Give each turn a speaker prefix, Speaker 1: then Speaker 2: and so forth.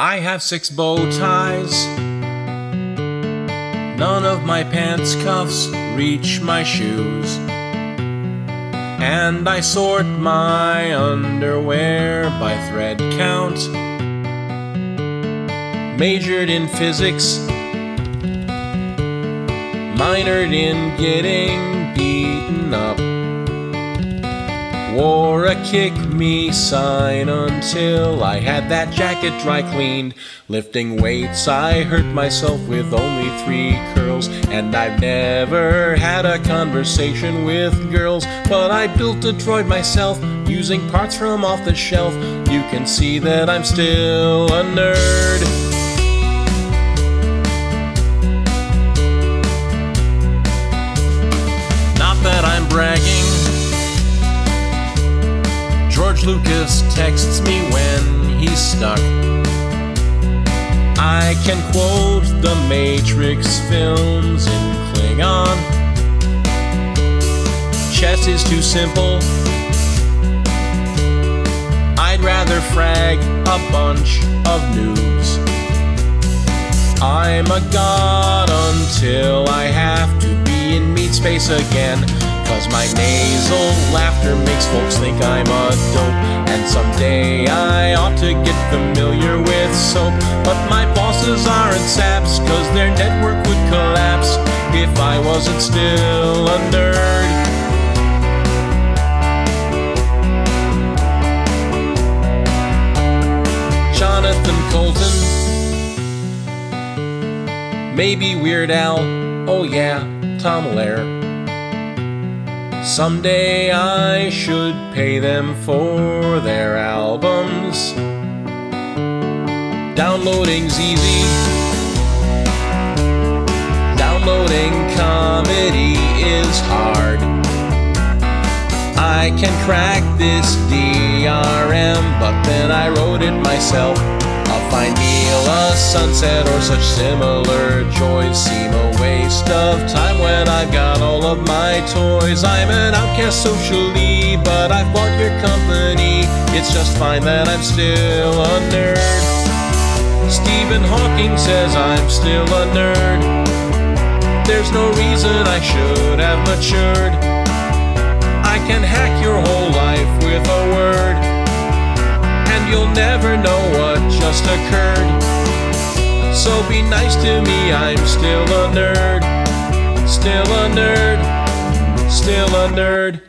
Speaker 1: I have six bow ties. None of my pants cuffs reach my shoes. And I sort my underwear by thread count. Majored in physics, minored in getting Wore a kick me sign until I had that jacket dry cleaned. Lifting weights, I hurt myself with only three curls. And I've never had a conversation with girls. But I built a droid myself using parts from off the shelf. You can see that I'm still a nerd. Lucas texts me when he's stuck. I can quote the Matrix films in Klingon. Chess is too simple. I'd rather frag a bunch of noobs. I'm a god until I have to be in meat space again. Cause my nasal laughter makes folks think I'm a dope. And someday I ought to get familiar with soap. But my bosses aren't saps, cause their network would collapse if I wasn't still a nerd. Jonathan Coulton. Maybe Weird Al. Oh, yeah, Tom Lehrer. Someday I should pay them for their albums. Downloading's easy. Downloading comedy is hard. I can crack this DRM, but then I wrote it myself. A fine meal, a sunset, or such similar joys seem a waste of time when I've got all of my toys. I'm an outcast socially, but I've bought your company. It's just fine that I'm still a nerd. Stephen Hawking says I'm still a nerd. There's no reason I should have matured. I can hack your whole life with a word, and you'll never know what just occurred. So be nice to me, I'm still a nerd. Still a nerd. Still a nerd.